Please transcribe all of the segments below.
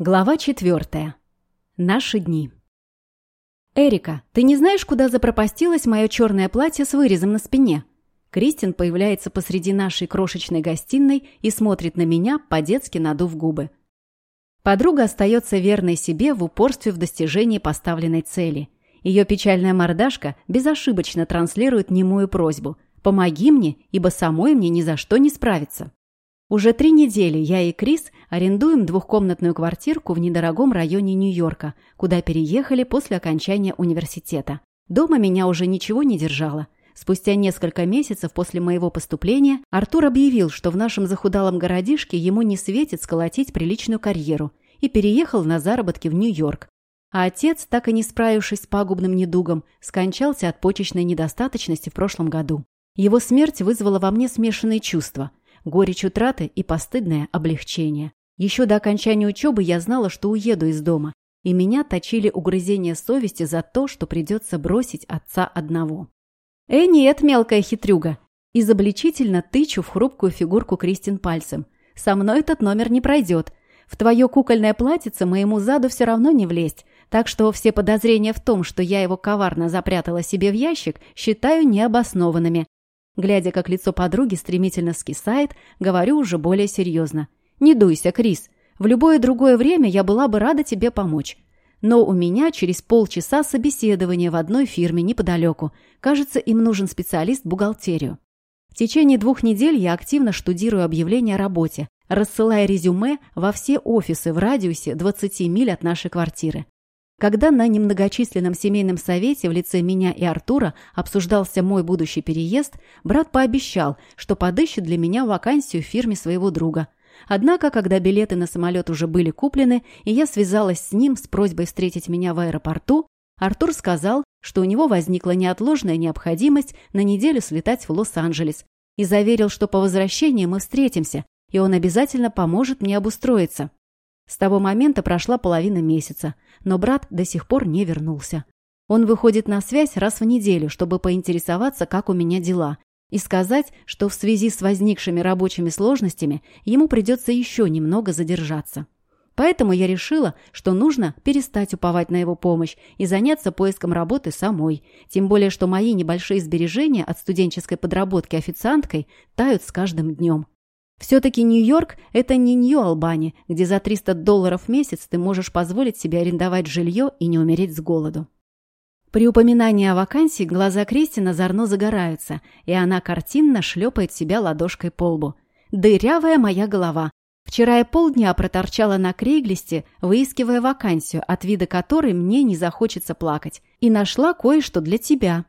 Глава четвертая. Наши дни. «Эрика, ты не знаешь, куда запропастилось мое черное платье с вырезом на спине?» Кристин появляется посреди нашей крошечной гостиной и смотрит на меня, по-детски надув губы. Подруга остается верной себе в упорстве в достижении поставленной цели. Ее печальная мордашка безошибочно транслирует немую просьбу «Помоги мне, ибо самой мне ни за что не справиться». Уже три недели я и Крис арендуем двухкомнатную квартирку в недорогом районе Нью-Йорка, куда переехали после окончания университета. Дома меня уже ничего не держало. Спустя несколько месяцев после моего поступления Артур объявил, что в нашем захудалом городишке ему не светит сколотить приличную карьеру, и переехал на заработки в Нью-Йорк. А отец, так и не справившись с пагубным недугом, скончался от почечной недостаточности в прошлом году. Его смерть вызвала во мне смешанные чувства – горечь утраты и постыдное облегчение. Еще до окончания учебы я знала, что уеду из дома, и меня точили угрызения совести за то, что придется бросить отца одного. «Э, нет, мелкая хитрюга!» Изобличительно тычу в хрупкую фигурку Кристин пальцем. «Со мной этот номер не пройдет. В твое кукольное платьице моему заду все равно не влезть, так что все подозрения в том, что я его коварно запрятала себе в ящик, считаю необоснованными. Глядя, как лицо подруги стремительно скисает, говорю уже более серьезно. «Не дуйся, Крис. В любое другое время я была бы рада тебе помочь. Но у меня через полчаса собеседование в одной фирме неподалеку. Кажется, им нужен специалист в бухгалтерию. В течение двух недель я активно штудирую объявления о работе, рассылая резюме во все офисы в радиусе 20 миль от нашей квартиры. Когда на немногочисленном семейном совете в лице меня и Артура обсуждался мой будущий переезд, брат пообещал, что подыщет для меня вакансию в фирме своего друга. Однако, когда билеты на самолет уже были куплены, и я связалась с ним с просьбой встретить меня в аэропорту, Артур сказал, что у него возникла неотложная необходимость на неделю слетать в Лос-Анджелес и заверил, что по возвращении мы встретимся, и он обязательно поможет мне обустроиться. С того момента прошла половина месяца, но брат до сих пор не вернулся. Он выходит на связь раз в неделю, чтобы поинтересоваться, как у меня дела, и сказать, что в связи с возникшими рабочими сложностями ему придется еще немного задержаться. Поэтому я решила, что нужно перестать уповать на его помощь и заняться поиском работы самой, тем более что мои небольшие сбережения от студенческой подработки официанткой тают с каждым днем. Все-таки Нью-Йорк – это не Нью-Албани, где за 300 долларов в месяц ты можешь позволить себе арендовать жилье и не умереть с голоду. При упоминании о вакансии глаза Кристи озорно загораются, и она картинно шлепает себя ладошкой по лбу. «Дырявая моя голова. Вчера я полдня проторчала на Крейглисте, выискивая вакансию, от вида которой мне не захочется плакать, и нашла кое-что для тебя».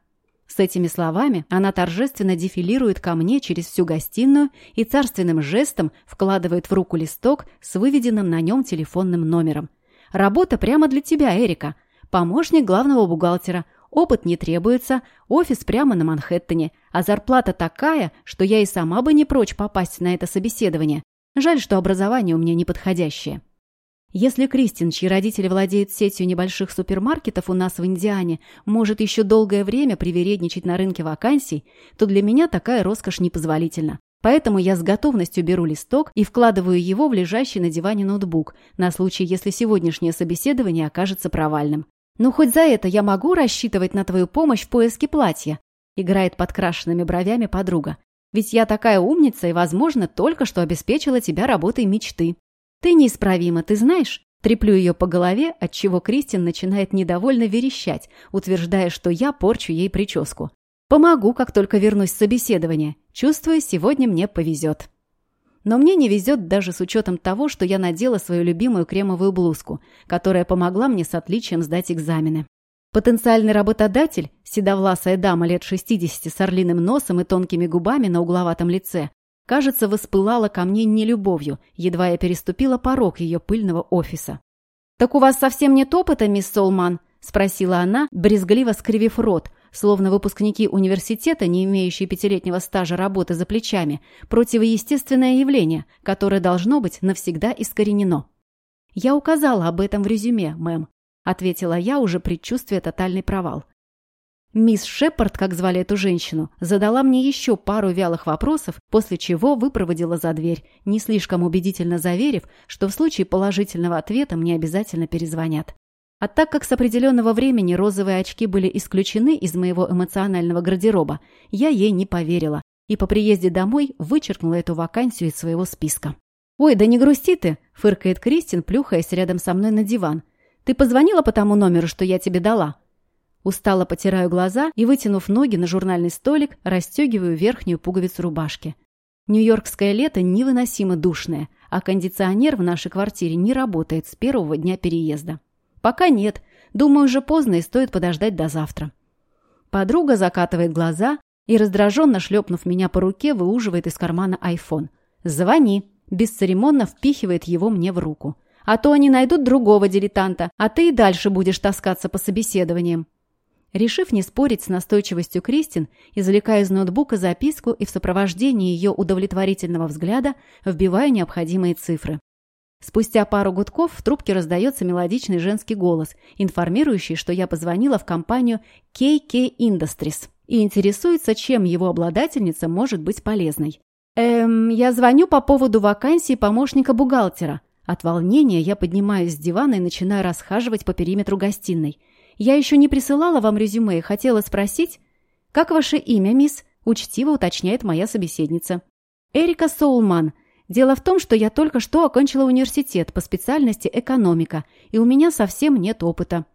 С этими словами она торжественно дефилирует ко мне через всю гостиную и царственным жестом вкладывает в руку листок с выведенным на нем телефонным номером. «Работа прямо для тебя, Эрика. Помощник главного бухгалтера. Опыт не требуется, офис прямо на Манхэттене, а зарплата такая, что я и сама бы не прочь попасть на это собеседование. Жаль, что образование у меня неподходящее». Если Кристин, чьи родители владеют сетью небольших супермаркетов у нас в Индиане, может еще долгое время привередничать на рынке вакансий, то для меня такая роскошь непозволительна. Поэтому я с готовностью беру листок и вкладываю его в лежащий на диване ноутбук, на случай, если сегодняшнее собеседование окажется провальным. «Ну, хоть за это я могу рассчитывать на твою помощь в поиске платья?» играет подкрашенными бровями подруга. «Ведь я такая умница и, возможно, только что обеспечила тебя работой мечты». «Ты неисправима, ты знаешь?» Треплю ее по голове, отчего Кристин начинает недовольно верещать, утверждая, что я порчу ей прическу. «Помогу, как только вернусь с собеседования. Чувствую, сегодня мне повезет». Но мне не везет даже с учетом того, что я надела свою любимую кремовую блузку, которая помогла мне с отличием сдать экзамены. Потенциальный работодатель, седовласая дама лет 60 с орлиным носом и тонкими губами на угловатом лице, кажется, воспылала ко мне нелюбовью, едва я переступила порог ее пыльного офиса. «Так у вас совсем нет опыта, мисс Солман?» – спросила она, брезгливо скривив рот, словно выпускники университета, не имеющие пятилетнего стажа работы за плечами, противоестественное явление, которое должно быть навсегда искоренено. «Я указала об этом в резюме, мэм», – ответила я, уже предчувствуя тотальный провал. Мисс Шепард, как звали эту женщину, задала мне еще пару вялых вопросов, после чего выпроводила за дверь, не слишком убедительно заверив, что в случае положительного ответа мне обязательно перезвонят. А так как с определенного времени розовые очки были исключены из моего эмоционального гардероба, я ей не поверила и по приезде домой вычеркнула эту вакансию из своего списка. «Ой, да не грусти ты!» – фыркает Кристин, плюхаясь рядом со мной на диван. «Ты позвонила по тому номеру, что я тебе дала?» Устало потираю глаза и, вытянув ноги на журнальный столик, расстегиваю верхнюю пуговицу рубашки. Нью-Йоркское лето невыносимо душное, а кондиционер в нашей квартире не работает с первого дня переезда. Пока нет. Думаю, уже поздно и стоит подождать до завтра. Подруга закатывает глаза и, раздраженно шлепнув меня по руке, выуживает из кармана айфон. «Звони!» Бесцеремонно впихивает его мне в руку. «А то они найдут другого дилетанта, а ты и дальше будешь таскаться по собеседованиям». Решив не спорить с настойчивостью Кристин, извлекаю из ноутбука записку и в сопровождении ее удовлетворительного взгляда вбиваю необходимые цифры. Спустя пару гудков в трубке раздается мелодичный женский голос, информирующий, что я позвонила в компанию KK Industries и интересуется, чем его обладательница может быть полезной. «Эм, я звоню по поводу вакансии помощника бухгалтера». От волнения я поднимаюсь с дивана и начинаю расхаживать по периметру гостиной – я еще не присылала вам резюме и хотела спросить, как ваше имя, мисс?» – учтиво уточняет моя собеседница. «Эрика Соулман. Дело в том, что я только что окончила университет по специальности экономика, и у меня совсем нет опыта».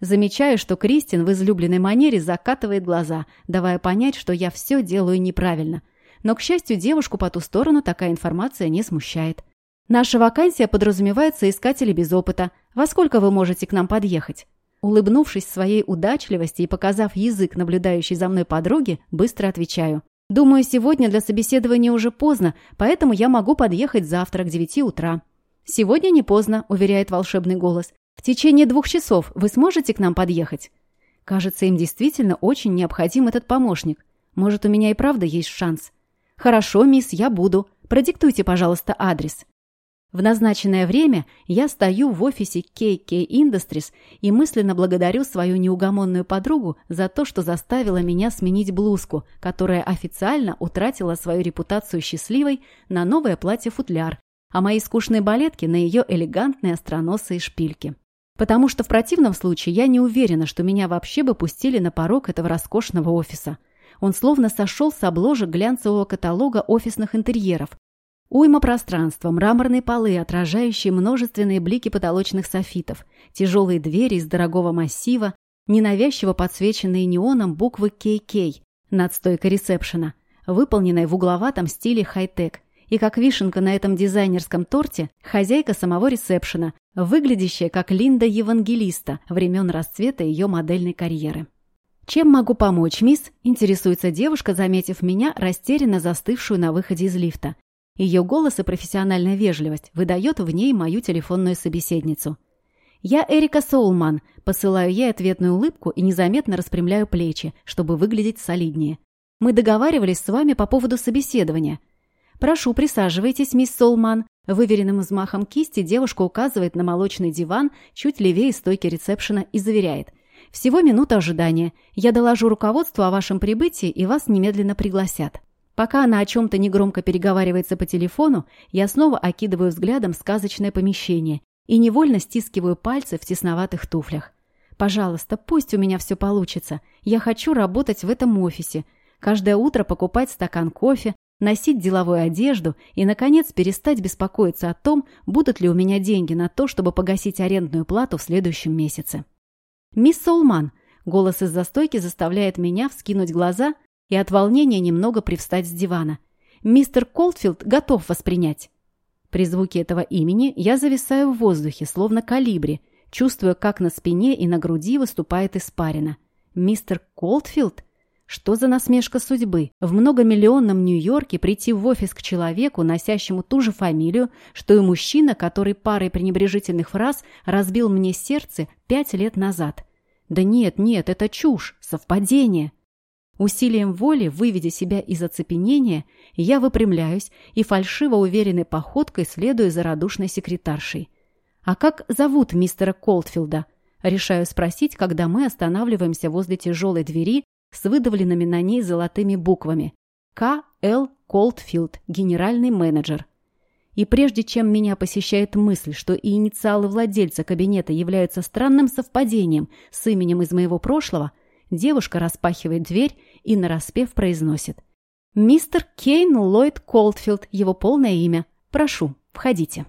Замечаю, что Кристин в излюбленной манере закатывает глаза, давая понять, что я все делаю неправильно. Но, к счастью, девушку по ту сторону такая информация не смущает. Наша вакансия подразумевает соискателей без опыта. Во сколько вы можете к нам подъехать? Улыбнувшись своей удачливости и показав язык наблюдающей за мной подруги, быстро отвечаю. «Думаю, сегодня для собеседования уже поздно, поэтому я могу подъехать завтра к девяти утра». «Сегодня не поздно», — уверяет волшебный голос. «В течение двух часов вы сможете к нам подъехать?» Кажется, им действительно очень необходим этот помощник. Может, у меня и правда есть шанс. «Хорошо, мисс, я буду. Продиктуйте, пожалуйста, адрес». В назначенное время я стою в офисе KK Industries и мысленно благодарю свою неугомонную подругу за то, что заставила меня сменить блузку, которая официально утратила свою репутацию счастливой на новое платье-футляр, а мои скучные балетки на ее элегантные остроносые шпильки. Потому что в противном случае я не уверена, что меня вообще бы пустили на порог этого роскошного офиса. Он словно сошел с обложек глянцевого каталога офисных интерьеров, Уйма пространства, мраморные полы, отражающие множественные блики потолочных софитов, тяжелые двери из дорогого массива, ненавязчиво подсвеченные неоном буквы KK над стойкой ресепшена, выполненной в угловатом стиле хай-тек. И как вишенка на этом дизайнерском торте, хозяйка самого ресепшена, выглядящая как Линда Евангелиста времен расцвета ее модельной карьеры. «Чем могу помочь, мисс?» – интересуется девушка, заметив меня, растерянно застывшую на выходе из лифта. Ее голос и профессиональная вежливость выдает в ней мою телефонную собеседницу. «Я Эрика Соулман», посылаю ей ответную улыбку и незаметно распрямляю плечи, чтобы выглядеть солиднее. «Мы договаривались с вами по поводу собеседования». «Прошу, присаживайтесь, мисс Соулман». Выверенным взмахом кисти девушка указывает на молочный диван чуть левее стойки ресепшена и заверяет. «Всего минута ожидания. Я доложу руководству о вашем прибытии и вас немедленно пригласят». Пока она о чем-то негромко переговаривается по телефону, я снова окидываю взглядом сказочное помещение и невольно стискиваю пальцы в тесноватых туфлях. Пожалуйста, пусть у меня все получится. Я хочу работать в этом офисе. Каждое утро покупать стакан кофе, носить деловую одежду и, наконец, перестать беспокоиться о том, будут ли у меня деньги на то, чтобы погасить арендную плату в следующем месяце. «Мисс Солман», голос из застойки заставляет меня вскинуть глаза и от волнения немного привстать с дивана. «Мистер Колтфилд готов воспринять». При звуке этого имени я зависаю в воздухе, словно калибри, чувствуя, как на спине и на груди выступает испарина. «Мистер Колтфилд?» Что за насмешка судьбы? В многомиллионном Нью-Йорке прийти в офис к человеку, носящему ту же фамилию, что и мужчина, который парой пренебрежительных фраз разбил мне сердце пять лет назад. Да нет, нет, это чушь, совпадение. Усилием воли, выведя себя из оцепенения, я выпрямляюсь и фальшиво уверенной походкой следую за радушной секретаршей. «А как зовут мистера Колтфилда?» Решаю спросить, когда мы останавливаемся возле тяжелой двери с выдавленными на ней золотыми буквами. К. Л. Колдфилд, генеральный менеджер. И прежде чем меня посещает мысль, что и инициалы владельца кабинета являются странным совпадением с именем из моего прошлого, девушка распахивает дверь и нараспев произносит. «Мистер Кейн Ллойд Колдфилд, его полное имя. Прошу, входите».